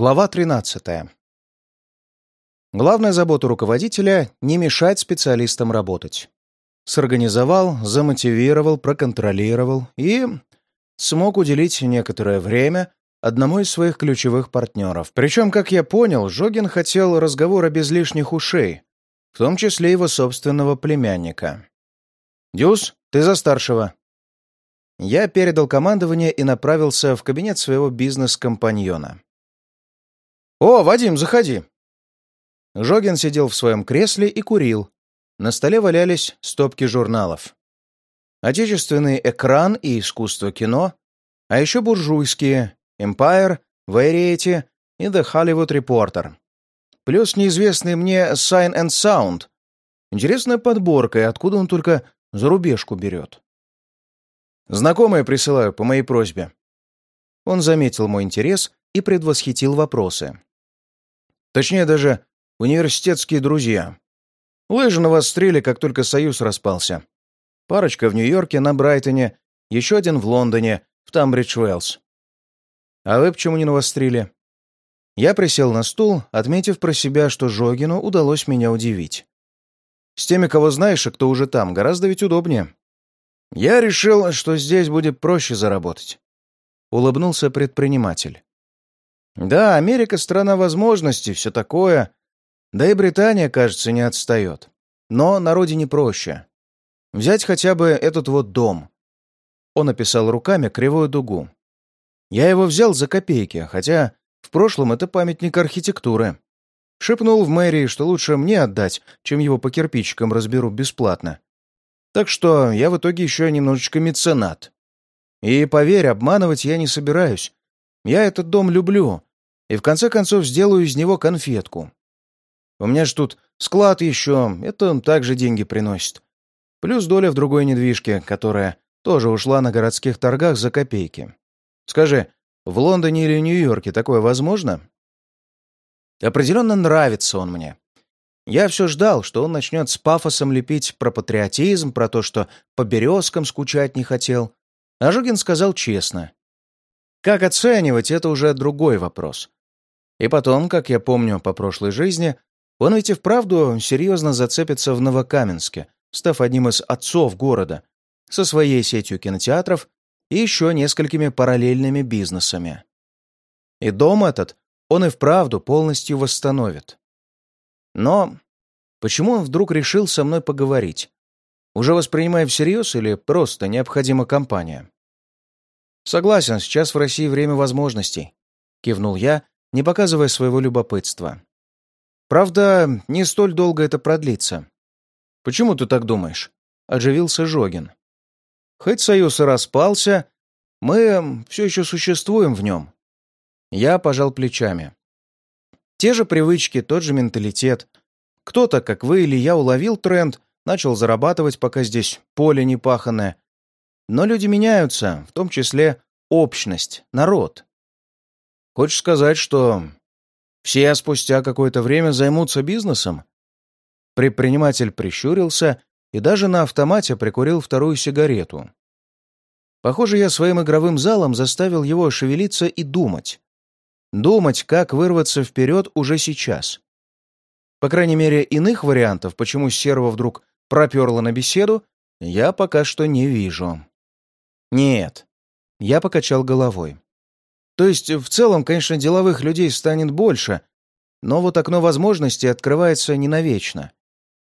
Глава 13. Главная забота руководителя — не мешать специалистам работать. Сорганизовал, замотивировал, проконтролировал и смог уделить некоторое время одному из своих ключевых партнеров. Причем, как я понял, Жогин хотел разговора без лишних ушей, в том числе его собственного племянника. «Дюс, ты за старшего». Я передал командование и направился в кабинет своего бизнес-компаньона. «О, Вадим, заходи!» Жогин сидел в своем кресле и курил. На столе валялись стопки журналов. Отечественный экран и искусство кино, а еще буржуйские Empire, Variety и The Hollywood Reporter. Плюс неизвестный мне Sign and Sound. Интересная подборка, и откуда он только зарубежку берет. Знакомые присылаю по моей просьбе. Он заметил мой интерес и предвосхитил вопросы. Точнее, даже университетские друзья. Лыжи навострили, как только Союз распался. Парочка в Нью-Йорке, на Брайтоне, еще один в Лондоне, в Тамбридж-Уэллс. А вы почему не навострили? Я присел на стул, отметив про себя, что Жогину удалось меня удивить. С теми, кого знаешь, и кто уже там, гораздо ведь удобнее. Я решил, что здесь будет проще заработать. Улыбнулся предприниматель. Да, Америка — страна возможностей, все такое. Да и Британия, кажется, не отстает. Но на родине проще. Взять хотя бы этот вот дом. Он описал руками кривую дугу. Я его взял за копейки, хотя в прошлом это памятник архитектуры. Шепнул в мэрии, что лучше мне отдать, чем его по кирпичикам разберу бесплатно. Так что я в итоге еще немножечко меценат. И поверь, обманывать я не собираюсь. Я этот дом люблю, и в конце концов сделаю из него конфетку. У меня ж тут склад еще, это также деньги приносит. Плюс доля в другой недвижке, которая тоже ушла на городских торгах за копейки. Скажи, в Лондоне или Нью-Йорке такое возможно? Определенно нравится он мне. Я все ждал, что он начнет с пафосом лепить про патриотизм, про то, что по березкам скучать не хотел. А Жугин сказал честно. Как оценивать, это уже другой вопрос. И потом, как я помню по прошлой жизни, он ведь и вправду серьезно зацепится в Новокаменске, став одним из отцов города, со своей сетью кинотеатров и еще несколькими параллельными бизнесами. И дом этот он и вправду полностью восстановит. Но почему он вдруг решил со мной поговорить? Уже воспринимая всерьез или просто необходима компания? «Согласен, сейчас в России время возможностей», — кивнул я, не показывая своего любопытства. «Правда, не столь долго это продлится». «Почему ты так думаешь?» — оживился Жогин. «Хоть союз и распался, мы все еще существуем в нем». Я пожал плечами. Те же привычки, тот же менталитет. Кто-то, как вы или я, уловил тренд, начал зарабатывать, пока здесь поле не паханное. Но люди меняются, в том числе общность, народ. Хочешь сказать, что все спустя какое-то время займутся бизнесом? Предприниматель прищурился и даже на автомате прикурил вторую сигарету. Похоже, я своим игровым залом заставил его шевелиться и думать. Думать, как вырваться вперед уже сейчас. По крайней мере, иных вариантов, почему Серва вдруг проперла на беседу, я пока что не вижу. Нет. Я покачал головой. То есть, в целом, конечно, деловых людей станет больше, но вот окно возможностей открывается не навечно.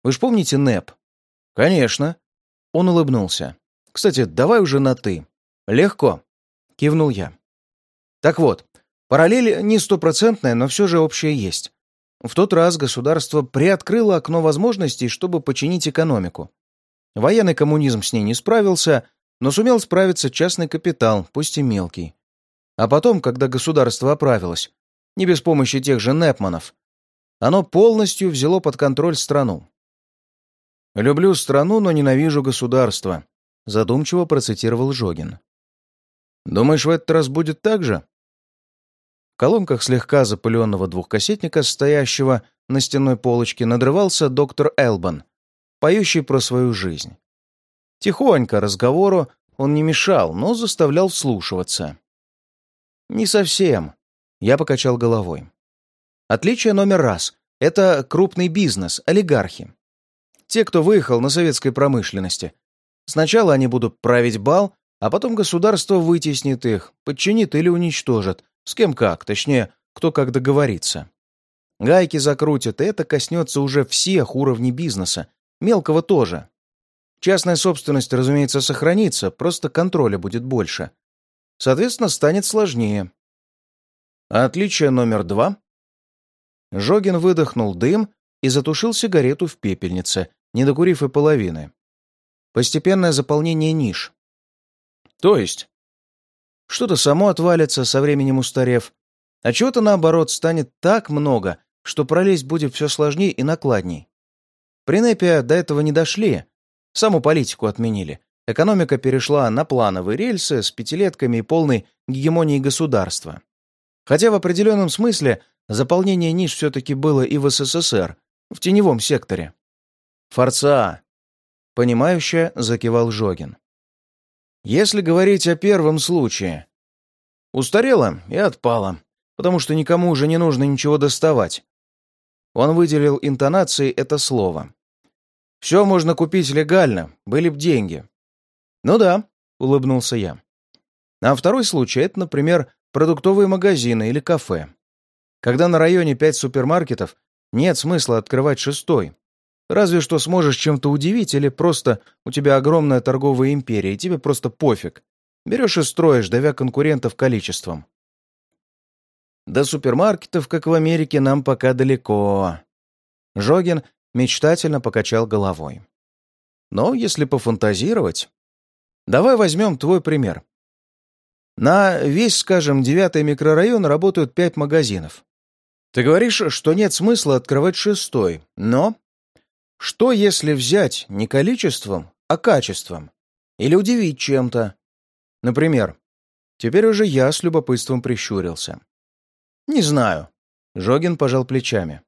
Вы ж помните НЭП? Конечно. Он улыбнулся. Кстати, давай уже на «ты». Легко. Кивнул я. Так вот, параллель не стопроцентная, но все же общая есть. В тот раз государство приоткрыло окно возможностей, чтобы починить экономику. Военный коммунизм с ней не справился, но сумел справиться частный капитал, пусть и мелкий. А потом, когда государство оправилось, не без помощи тех же Непманов, оно полностью взяло под контроль страну. «Люблю страну, но ненавижу государство», — задумчиво процитировал Жогин. «Думаешь, в этот раз будет так же?» В колонках слегка запыленного двухкассетника, стоящего на стенной полочке, надрывался доктор Элбан, поющий про свою жизнь. Тихонько разговору он не мешал, но заставлял вслушиваться. «Не совсем», Я покачал головой. Отличие номер раз — это крупный бизнес, олигархи. Те, кто выехал на советской промышленности. Сначала они будут править бал, а потом государство вытеснит их, подчинит или уничтожит. С кем как, точнее, кто как договорится. Гайки закрутят, и это коснется уже всех уровней бизнеса, мелкого тоже. Частная собственность, разумеется, сохранится, просто контроля будет больше. Соответственно, станет сложнее. Отличие номер два? Жогин выдохнул дым и затушил сигарету в пепельнице, не докурив и половины. Постепенное заполнение ниш. То есть, что-то само отвалится, со временем устарев, а чего-то, наоборот, станет так много, что пролезть будет все сложнее и накладней. При Непе до этого не дошли, саму политику отменили. Экономика перешла на плановые рельсы с пятилетками и полной гегемонией государства. Хотя в определенном смысле заполнение ниш все-таки было и в СССР, в теневом секторе. «Форца!» — понимающе закивал Жогин. «Если говорить о первом случае, устарела и отпала, потому что никому уже не нужно ничего доставать. Он выделил интонацией это слово. «Все можно купить легально, были б деньги». «Ну да», — улыбнулся я. А второй случай — это, например, продуктовые магазины или кафе. Когда на районе пять супермаркетов, нет смысла открывать шестой. Разве что сможешь чем-то удивить или просто у тебя огромная торговая империя, и тебе просто пофиг. Берешь и строишь, давя конкурентов количеством. До супермаркетов, как в Америке, нам пока далеко. Жогин мечтательно покачал головой. Но если пофантазировать... Давай возьмем твой пример. На весь, скажем, девятый микрорайон работают пять магазинов. Ты говоришь, что нет смысла открывать шестой, но... Что, если взять не количеством, а качеством? Или удивить чем-то? Например, теперь уже я с любопытством прищурился. «Не знаю». Жогин пожал плечами.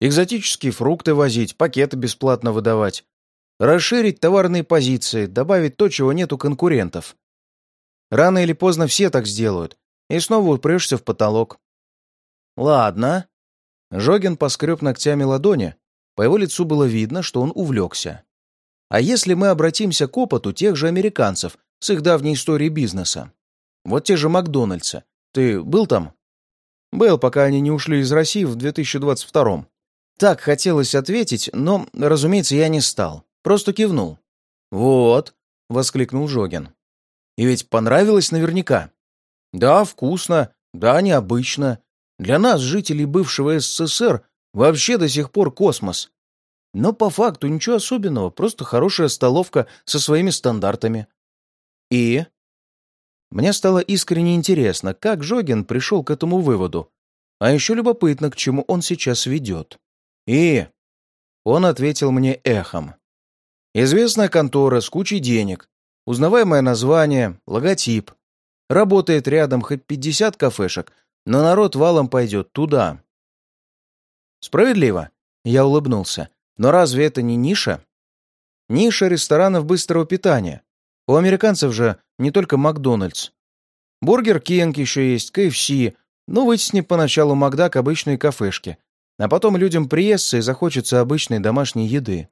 «Экзотические фрукты возить, пакеты бесплатно выдавать. Расширить товарные позиции, добавить то, чего нет у конкурентов. Рано или поздно все так сделают, и снова упрешься в потолок». «Ладно». Жогин поскреб ногтями ладони. По его лицу было видно, что он увлекся. «А если мы обратимся к опыту тех же американцев с их давней историей бизнеса? Вот те же Макдональдсы. Ты был там?» Был, пока они не ушли из России в 2022-м. Так хотелось ответить, но, разумеется, я не стал. Просто кивнул. «Вот», — воскликнул Жогин. «И ведь понравилось наверняка». «Да, вкусно. Да, необычно. Для нас, жителей бывшего СССР, вообще до сих пор космос. Но по факту ничего особенного, просто хорошая столовка со своими стандартами». «И?» Мне стало искренне интересно, как Жогин пришел к этому выводу. А еще любопытно, к чему он сейчас ведет. И... Он ответил мне эхом. Известная контора с кучей денег, узнаваемое название, логотип. Работает рядом хоть 50 кафешек, но народ валом пойдет туда. Справедливо, я улыбнулся. Но разве это не ниша? Ниша ресторанов быстрого питания. У американцев же не только Макдональдс. Бургер Кинг еще есть, KFC, ну, вытесни поначалу Макдак обычные кафешки, а потом людям приестся и захочется обычной домашней еды.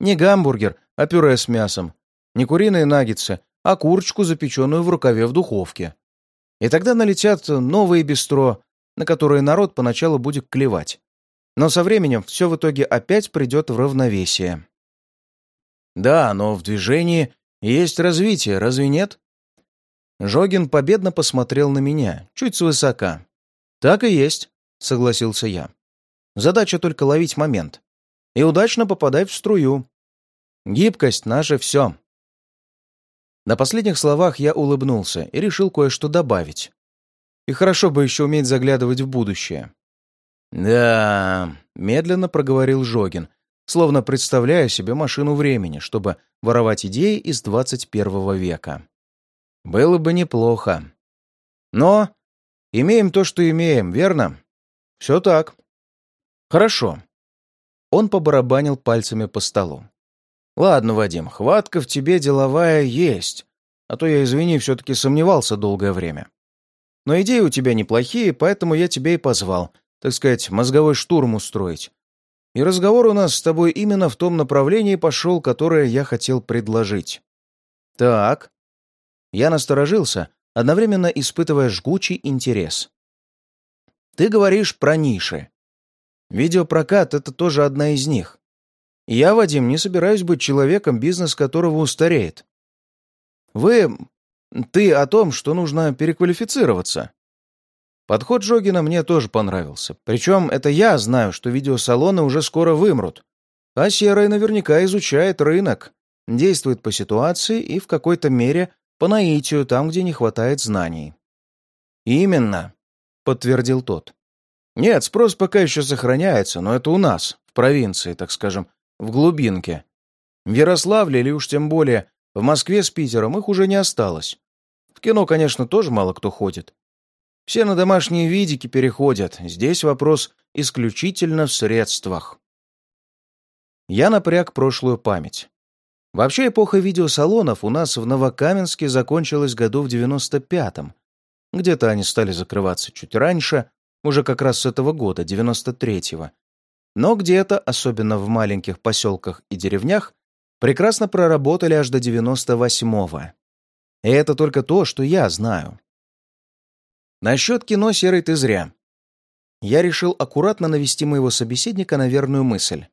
Не гамбургер, а пюре с мясом. Не куриные наггетсы, а курочку, запеченную в рукаве в духовке. И тогда налетят новые бистро, на которые народ поначалу будет клевать. Но со временем все в итоге опять придет в равновесие. Да, но в движении есть развитие, разве нет? Жогин победно посмотрел на меня, чуть свысока. «Так и есть», — согласился я. «Задача только ловить момент. И удачно попадать в струю. Гибкость — наше все». На последних словах я улыбнулся и решил кое-что добавить. И хорошо бы еще уметь заглядывать в будущее. «Да», — медленно проговорил Жогин, словно представляя себе машину времени, чтобы воровать идеи из 21 века. Было бы неплохо. Но имеем то, что имеем, верно? Все так. Хорошо. Он побарабанил пальцами по столу. Ладно, Вадим, хватка в тебе деловая есть. А то я, извини, все-таки сомневался долгое время. Но идеи у тебя неплохие, поэтому я тебя и позвал, так сказать, мозговой штурм устроить. И разговор у нас с тобой именно в том направлении пошел, которое я хотел предложить. Так. Я насторожился, одновременно испытывая жгучий интерес. Ты говоришь про ниши. Видеопрокат — это тоже одна из них. Я, Вадим, не собираюсь быть человеком, бизнес которого устареет. Вы... Ты о том, что нужно переквалифицироваться. Подход Жогина мне тоже понравился. Причем это я знаю, что видеосалоны уже скоро вымрут. А Серый наверняка изучает рынок, действует по ситуации и в какой-то мере по наитию там, где не хватает знаний. «Именно», — подтвердил тот. «Нет, спрос пока еще сохраняется, но это у нас, в провинции, так скажем, в глубинке. В Ярославле или уж тем более в Москве с Питером их уже не осталось. В кино, конечно, тоже мало кто ходит. Все на домашние видики переходят. Здесь вопрос исключительно в средствах. Я напряг прошлую память. Вообще эпоха видеосалонов у нас в Новокаменске закончилась году в 95-м. Где-то они стали закрываться чуть раньше, уже как раз с этого года, 93-го. Но где-то, особенно в маленьких поселках и деревнях, прекрасно проработали аж до 98-го. И это только то, что я знаю. Насчет кино, Серый, ты зря. Я решил аккуратно навести моего собеседника на верную мысль.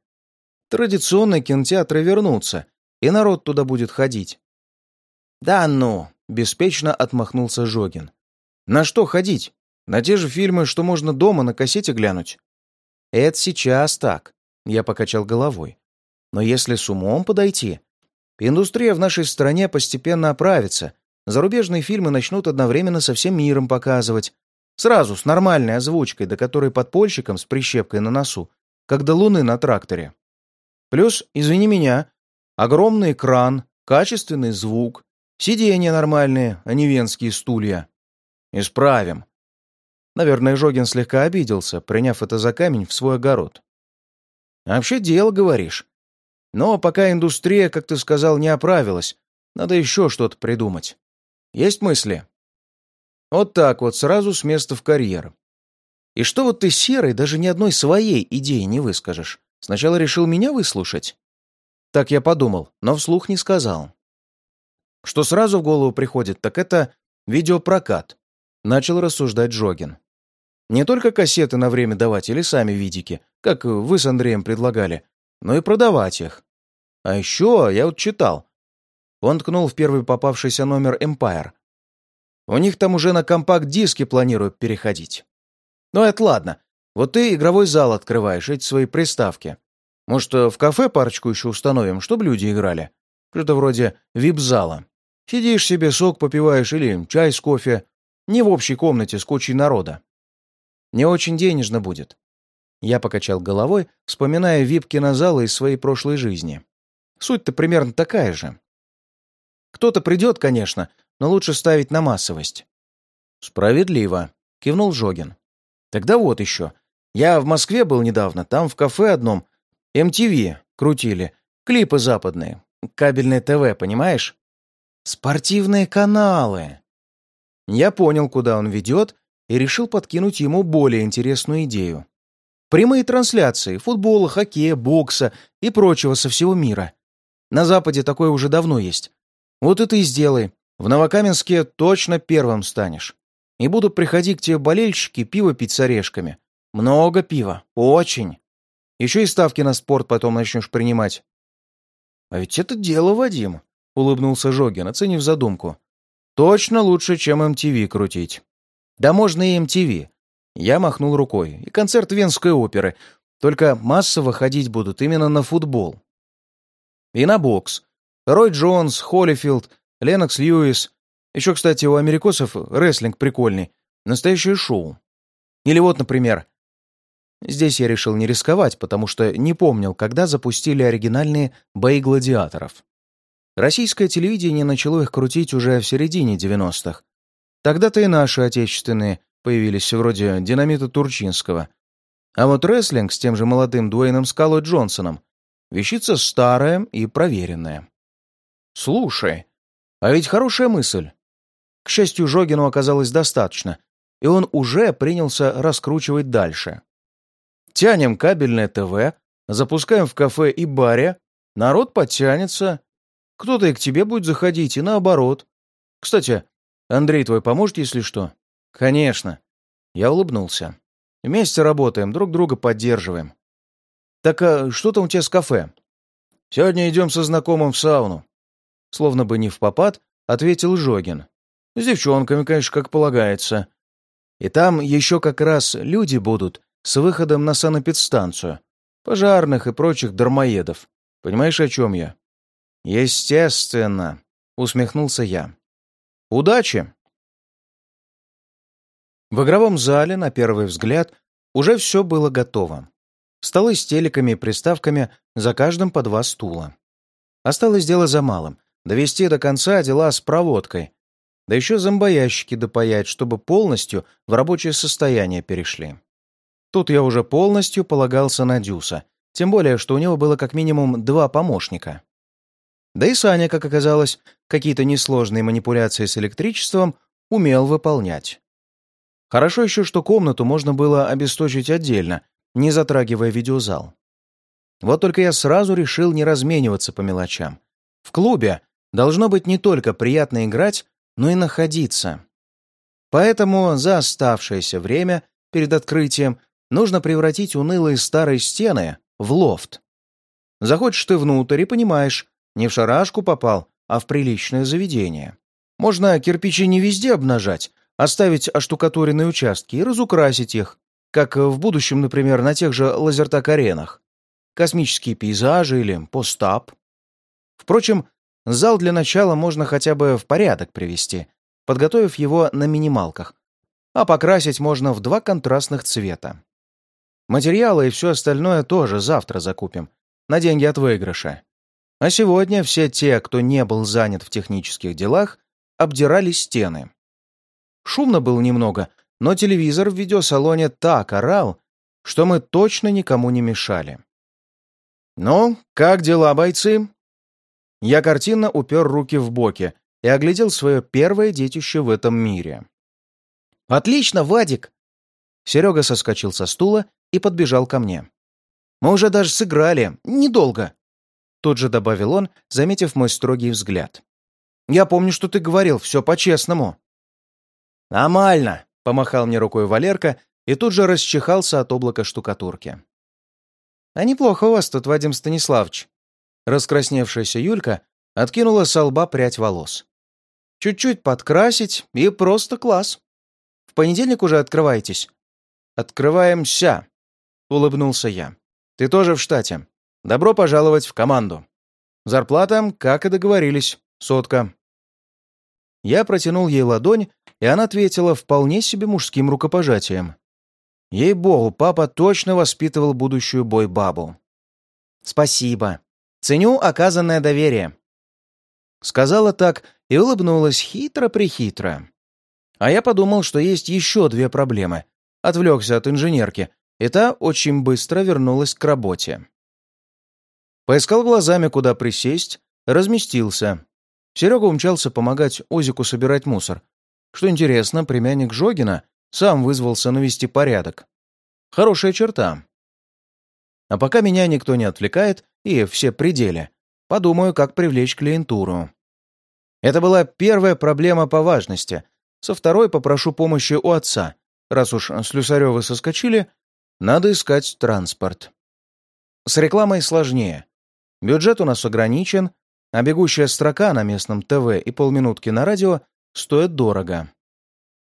Традиционные кинотеатры вернутся, и народ туда будет ходить. «Да ну!» — беспечно отмахнулся Жогин. «На что ходить? На те же фильмы, что можно дома на кассете глянуть?» «Это сейчас так», — я покачал головой. «Но если с умом подойти, индустрия в нашей стране постепенно оправится, Зарубежные фильмы начнут одновременно со всем миром показывать. Сразу, с нормальной озвучкой, до которой подпольщикам с прищепкой на носу, как до луны на тракторе. Плюс, извини меня, огромный экран, качественный звук, сиденья нормальные, а не венские стулья. Исправим. Наверное, Жогин слегка обиделся, приняв это за камень в свой огород. Вообще дело, говоришь. Но пока индустрия, как ты сказал, не оправилась, надо еще что-то придумать. Есть мысли?» Вот так вот, сразу с места в карьер. И что вот ты, Серый, даже ни одной своей идеи не выскажешь? Сначала решил меня выслушать? Так я подумал, но вслух не сказал. Что сразу в голову приходит, так это видеопрокат. Начал рассуждать Жогин. Не только кассеты на время давать или сами видики, как вы с Андреем предлагали, но и продавать их. А еще я вот читал, он ткнул в первый попавшийся номер Empire. У них там уже на компакт-диске планируют переходить. Ну, это ладно. Вот ты игровой зал открываешь, эти свои приставки. Может, в кафе парочку еще установим, чтобы люди играли? Что-то вроде вип-зала. Сидишь себе, сок попиваешь или чай с кофе. Не в общей комнате с кучей народа. Не очень денежно будет. Я покачал головой, вспоминая вип-кинозалы из своей прошлой жизни. Суть-то примерно такая же. Кто-то придет, конечно, но лучше ставить на массовость». «Справедливо», — кивнул Жогин. «Тогда вот еще. Я в Москве был недавно, там в кафе одном MTV крутили, клипы западные, кабельное ТВ, понимаешь? Спортивные каналы». Я понял, куда он ведет, и решил подкинуть ему более интересную идею. Прямые трансляции футбола, хоккея, бокса и прочего со всего мира. На Западе такое уже давно есть. Вот это и сделай. В Новокаменске точно первым станешь. И будут приходить к тебе болельщики пиво пить с орешками. Много пива. Очень. Еще и ставки на спорт потом начнешь принимать. А ведь это дело, Вадим, — улыбнулся Жогин, оценив задумку. Точно лучше, чем MTV крутить. Да можно и MTV. Я махнул рукой. И концерт Венской оперы. Только массово ходить будут именно на футбол. И на бокс. Рой Джонс, Холлифилд, Ленокс Льюис. Еще, кстати, у америкосов рестлинг прикольный. Настоящее шоу. Или вот, например... Здесь я решил не рисковать, потому что не помнил, когда запустили оригинальные бои гладиаторов. Российское телевидение начало их крутить уже в середине 90-х. Тогда-то и наши отечественные появились вроде «Динамита Турчинского». А вот рестлинг с тем же молодым Дуэйном Скалой Джонсоном — вещица старая и проверенная. «Слушай, а ведь хорошая мысль». К счастью, Жогину оказалось достаточно. и он уже принялся раскручивать дальше. Тянем кабельное ТВ, запускаем в кафе и баре, народ подтянется. Кто-то и к тебе будет заходить, и наоборот. Кстати, Андрей твой поможет, если что? Конечно. Я улыбнулся. Вместе работаем, друг друга поддерживаем. Так а что там у тебя с кафе? Сегодня идем со знакомым в сауну. Словно бы не в попад, ответил Жогин. С девчонками, конечно, как полагается. И там еще как раз люди будут с выходом на санэпидстанцию. Пожарных и прочих дармоедов. Понимаешь, о чем я? Естественно, усмехнулся я. Удачи! В игровом зале, на первый взгляд, уже все было готово. Столы с телеками и приставками, за каждым по два стула. Осталось дело за малым — довести до конца дела с проводкой. Да еще зомбоящики допаять, чтобы полностью в рабочее состояние перешли. Тут я уже полностью полагался на Дюса, тем более, что у него было как минимум два помощника. Да и Саня, как оказалось, какие-то несложные манипуляции с электричеством умел выполнять. Хорошо еще, что комнату можно было обесточить отдельно, не затрагивая видеозал. Вот только я сразу решил не размениваться по мелочам. В клубе должно быть не только приятно играть, но и находиться. Поэтому за оставшееся время перед открытием нужно превратить унылые старые стены в лофт. Заходишь ты внутрь и понимаешь, не в шарашку попал, а в приличное заведение. Можно кирпичи не везде обнажать, оставить оштукатуренные участки и разукрасить их, как в будущем, например, на тех же лазертак-аренах. Космические пейзажи или постап. Впрочем, зал для начала можно хотя бы в порядок привести, подготовив его на минималках, а покрасить можно в два контрастных цвета. Материалы и все остальное тоже завтра закупим, на деньги от выигрыша. А сегодня все те, кто не был занят в технических делах, обдирали стены. Шумно было немного, но телевизор в видеосалоне так орал, что мы точно никому не мешали. «Ну, как дела, бойцы?» Я картинно упер руки в боки и оглядел свое первое детище в этом мире. «Отлично, Вадик!» Серега соскочил со стула и подбежал ко мне. «Мы уже даже сыграли. Недолго!» Тут же добавил он, заметив мой строгий взгляд. «Я помню, что ты говорил, все по-честному». «Нормально!» — помахал мне рукой Валерка и тут же расчихался от облака штукатурки. «А неплохо у вас тут, Вадим Станиславович». Раскрасневшаяся Юлька откинула с лба прядь волос. «Чуть-чуть подкрасить, и просто класс. В понедельник уже открываетесь?» «Открываемся», — улыбнулся я. «Ты тоже в штате. Добро пожаловать в команду. Зарплата, как и договорились, сотка». Я протянул ей ладонь, и она ответила вполне себе мужским рукопожатием. Ей-богу, папа точно воспитывал будущую бой-бабу. «Спасибо. Ценю оказанное доверие». Сказала так и улыбнулась хитро-прихитро. А я подумал, что есть еще две проблемы. Отвлекся от инженерки, и та очень быстро вернулась к работе. Поискал глазами, куда присесть, разместился. Серега умчался помогать Озику собирать мусор. Что интересно, племянник Жогина сам вызвался навести порядок. Хорошая черта. А пока меня никто не отвлекает и все пределе, подумаю, как привлечь клиентуру. Это была первая проблема по важности. Со второй попрошу помощи у отца. Раз уж Слюсаревы соскочили, надо искать транспорт. С рекламой сложнее. Бюджет у нас ограничен, а бегущая строка на местном ТВ и полминутки на радио стоят дорого.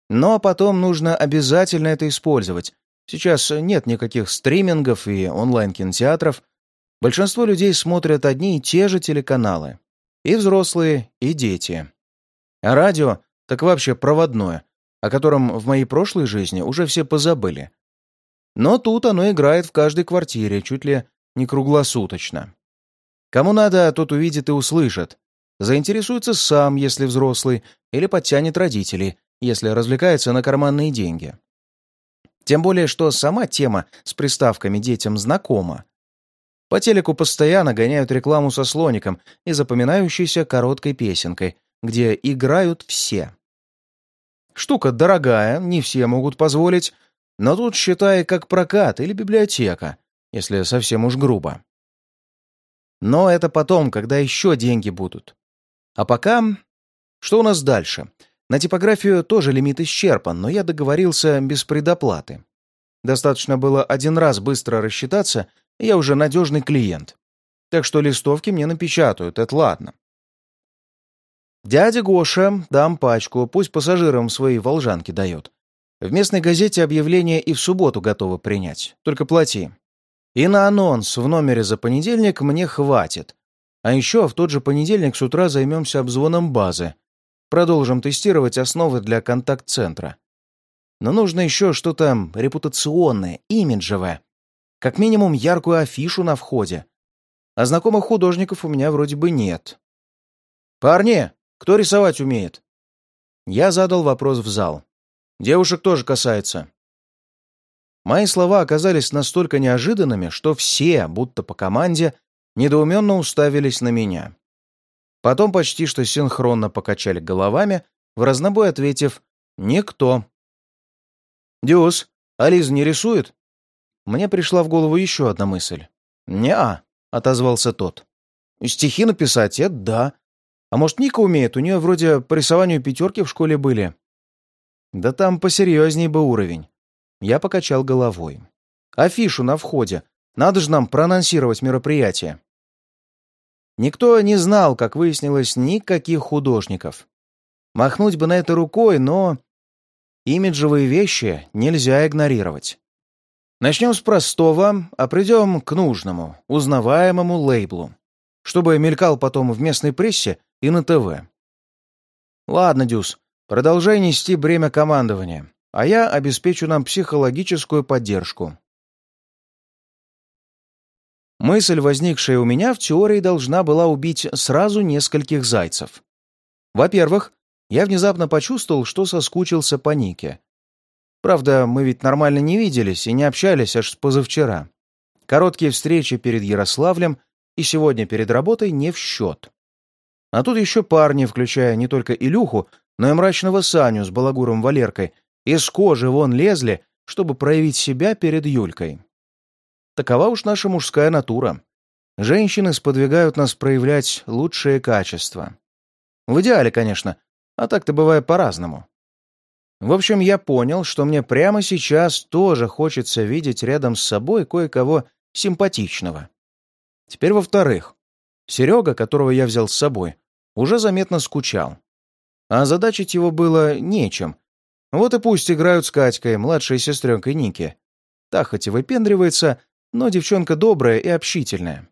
Но потом нужно обязательно это использовать. Сейчас нет никаких стримингов и онлайн-кинотеатров. Большинство людей смотрят одни и те же телеканалы. И взрослые, и дети. А радио так вообще проводное, о котором в моей прошлой жизни уже все позабыли. Но тут оно играет в каждой квартире, чуть ли не круглосуточно. Кому надо, тот увидит и услышит. Заинтересуется сам, если взрослый, или подтянет родителей, если развлекается на карманные деньги. Тем более, что сама тема с приставками детям знакома. По телеку постоянно гоняют рекламу со слоником и запоминающейся короткой песенкой, где играют все. Штука дорогая, не все могут позволить, но тут считай как прокат или библиотека, если совсем уж грубо. Но это потом, когда еще деньги будут. А пока... Что у нас дальше? На типографию тоже лимит исчерпан, но я договорился без предоплаты. Достаточно было один раз быстро рассчитаться, и я уже надежный клиент. Так что листовки мне напечатают, это ладно. Дядя Гоша, дам пачку, пусть пассажирам свои волжанки дает. В местной газете объявление и в субботу готовы принять, только плати. И на анонс в номере за понедельник мне хватит. А еще в тот же понедельник с утра займемся обзвоном базы. Продолжим тестировать основы для контакт-центра. Но нужно еще что-то репутационное, имиджевое. Как минимум яркую афишу на входе. А знакомых художников у меня вроде бы нет. «Парни, кто рисовать умеет?» Я задал вопрос в зал. «Девушек тоже касается». Мои слова оказались настолько неожиданными, что все, будто по команде, недоуменно уставились на меня. Потом почти что синхронно покачали головами, в разнобой ответив «Никто». «Дюс, а Лиза не рисует?» Мне пришла в голову еще одна мысль. «Не-а», — отозвался тот. «Стихи написать — это да. А может, Ника умеет? У нее вроде по рисованию пятерки в школе были». «Да там посерьезней бы уровень». Я покачал головой. «Афишу на входе. Надо же нам проанонсировать мероприятие». Никто не знал, как выяснилось, никаких художников. Махнуть бы на это рукой, но Имиджевые вещи нельзя игнорировать. Начнем с простого, а придем к нужному, узнаваемому лейблу, чтобы мелькал потом в местной прессе и на ТВ. Ладно, Дюс, продолжай нести бремя командования, а я обеспечу нам психологическую поддержку. Мысль, возникшая у меня, в теории должна была убить сразу нескольких зайцев. Во-первых, я внезапно почувствовал, что соскучился по Нике. Правда, мы ведь нормально не виделись и не общались аж с позавчера. Короткие встречи перед Ярославлем и сегодня перед работой не в счет. А тут еще парни, включая не только Илюху, но и мрачного Саню с балагуром Валеркой, из кожи вон лезли, чтобы проявить себя перед Юлькой. Такова уж наша мужская натура. Женщины сподвигают нас проявлять лучшие качества. В идеале, конечно, а так-то бывает по-разному. В общем, я понял, что мне прямо сейчас тоже хочется видеть рядом с собой кое-кого симпатичного. Теперь во-вторых, Серега, которого я взял с собой, уже заметно скучал. А задачить его было нечем. Вот и пусть играют с Катькой, младшей сестренкой Ники. Та хоть и выпендривается, но девчонка добрая и общительная.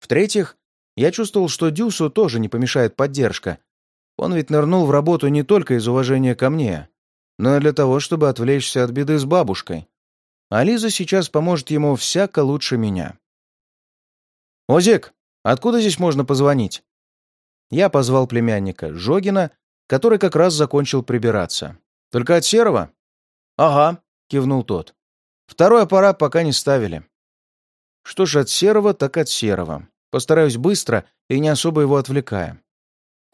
В-третьих, я чувствовал, что Дюсу тоже не помешает поддержка, он ведь нырнул в работу не только из уважения ко мне, но и для того, чтобы отвлечься от беды с бабушкой. А Лиза сейчас поможет ему всяко лучше меня. «Озик, откуда здесь можно позвонить?» Я позвал племянника, Жогина, который как раз закончил прибираться. «Только от Серого?» «Ага», — кивнул тот. «Второй аппарат пока не ставили». «Что ж, от Серого, так от Серого. Постараюсь быстро и не особо его отвлекая.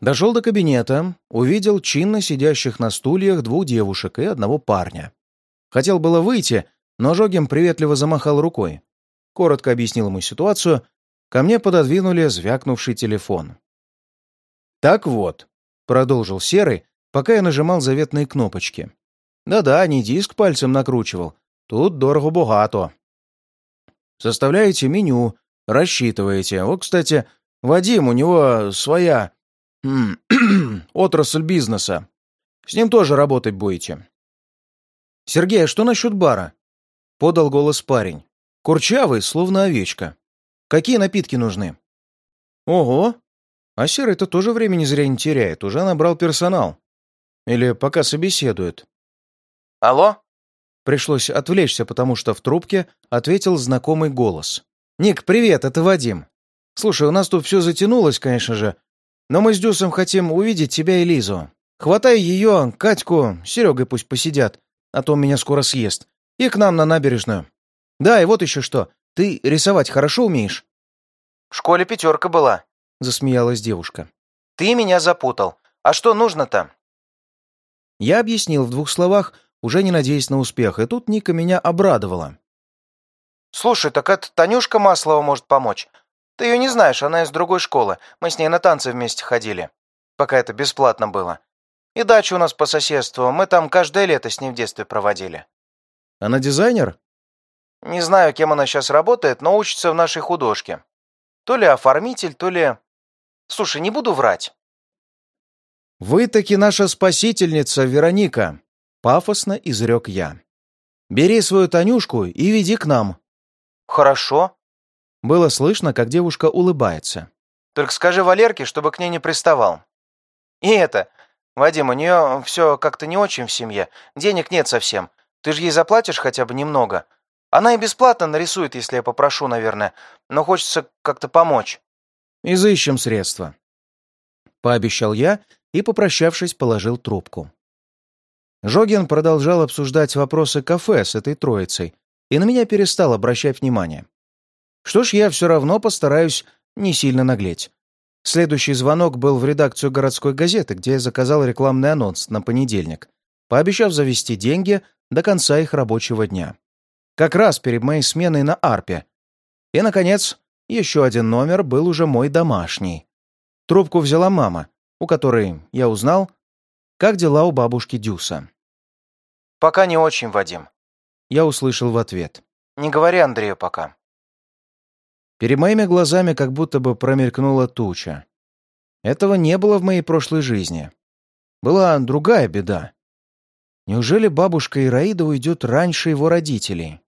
Дошел до кабинета, увидел чинно сидящих на стульях двух девушек и одного парня. Хотел было выйти, но Жогин приветливо замахал рукой. Коротко объяснил ему ситуацию, ко мне пододвинули звякнувший телефон. «Так вот», — продолжил Серый, пока я нажимал заветные кнопочки. «Да-да, не диск пальцем накручивал. Тут дорого-богато. Составляете меню, рассчитываете. Вот, кстати, Вадим, у него своя отрасль бизнеса. С ним тоже работать будете. Сергей, а что насчет бара? Подал голос парень. Курчавый, словно овечка. Какие напитки нужны? Ого! А Серый-то тоже времени зря не теряет, уже набрал персонал. Или пока собеседует. Алло? Пришлось отвлечься, потому что в трубке ответил знакомый голос. «Ник, привет, это Вадим. Слушай, у нас тут все затянулось, конечно же, но мы с Дюсом хотим увидеть тебя и Лизу. Хватай ее, Катьку, Серегой пусть посидят, а то он меня скоро съест. И к нам на набережную. Да, и вот еще что. Ты рисовать хорошо умеешь?» «В школе пятерка была», — засмеялась девушка. «Ты меня запутал. А что нужно-то?» Я объяснил в двух словах, уже не надеясь на успех, и тут Ника меня обрадовала. «Слушай, так это Танюшка Маслова может помочь. Ты ее не знаешь, она из другой школы. Мы с ней на танцы вместе ходили. Пока это бесплатно было. И дача у нас по соседству. Мы там каждое лето с ней в детстве проводили». «Она дизайнер?» «Не знаю, кем она сейчас работает, но учится в нашей художке. То ли оформитель, то ли... Слушай, не буду врать». «Вы таки наша спасительница, Вероника!» — пафосно изрек я. «Бери свою Танюшку и веди к нам». «Хорошо». Было слышно, как девушка улыбается. «Только скажи Валерке, чтобы к ней не приставал. И это, Вадим, у нее все как-то не очень в семье. Денег нет совсем. Ты же ей заплатишь хотя бы немного. Она и бесплатно нарисует, если я попрошу, наверное. Но хочется как-то помочь». «Изыщем средства», — пообещал я и, попрощавшись, положил трубку. Жогин продолжал обсуждать вопросы кафе с этой троицей и на меня перестал обращать внимание. Что ж, я все равно постараюсь не сильно наглеть. Следующий звонок был в редакцию городской газеты, где я заказал рекламный анонс на понедельник, пообещав завести деньги до конца их рабочего дня. Как раз перед моей сменой на Арпе. И, наконец, еще один номер был уже мой домашний. Трубку взяла мама, у которой я узнал, как дела у бабушки Дюса. «Пока не очень, Вадим». Я услышал в ответ. «Не говори Андрею пока». Перед моими глазами как будто бы промелькнула туча. Этого не было в моей прошлой жизни. Была другая беда. Неужели бабушка Ираида уйдет раньше его родителей?